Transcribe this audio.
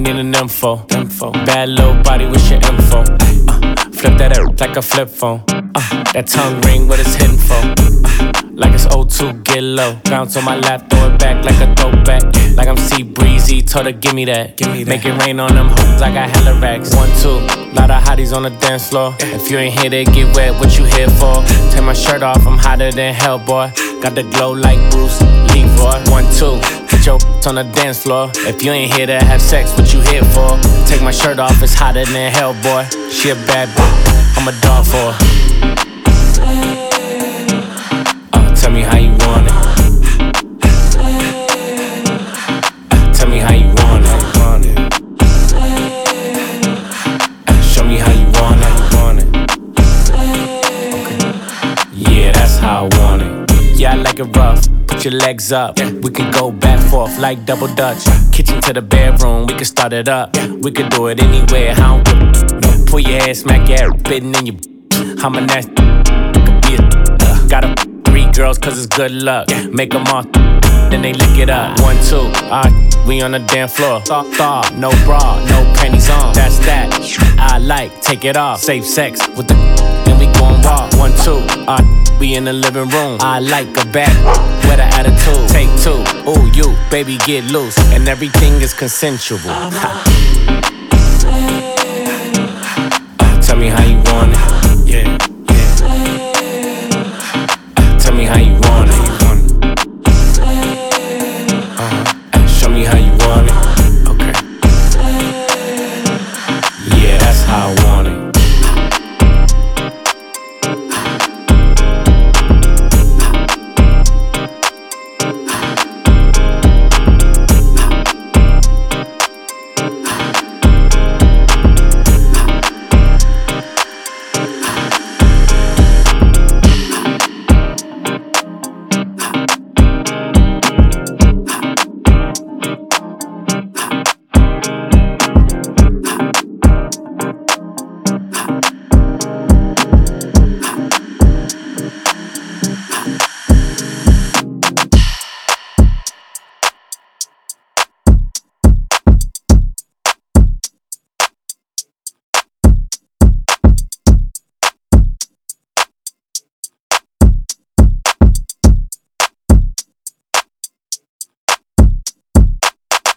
need an info. info. Bad little body with your info. Uh, flip that up like a flip phone. Uh, that tongue ring, what it's hitting for. Uh, like it's O2, get low. Bounce on my lap, throw it back like a throwback. Like I'm Sea Breezy, told her, give me that. Give me that. Make it rain on them hoes, I got hella racks. One, two, lot of hotties on the dance floor. If you ain't here, they get wet, what you here for? Take my shirt off, I'm hotter than hell, boy. Got the glow like Bruce Leroy. One, two, put your on the dance floor. If you ain't here to have sex, what you here for? Take my shirt off, it's hotter than hell, boy. She a bad bitch, I'm a dog for her. Uh, tell me how you want it. Uh, tell me how you want it. Uh, show me how you want it. Yeah, that's how I want it. Yeah, I like it rough. Put your legs up. We can go back forth like double dutch. Kitchen to the bedroom, we can start it up. We can do it anywhere. How no, pull your ass, smack your bitten in your. I'm a nasty. Got a three girls cause it's good luck. Make them all, then they lick it up. One, two, alright, we on the damn floor. Thaw, thaw, no bra, no panties on. That's that. I like, take it off. Safe sex with the, then we gon' walk. One, two, alright, we in the living room. I like a bad, with an attitude. Take two, ooh, you, baby, get loose. And everything is consensual. Tell me how you want it.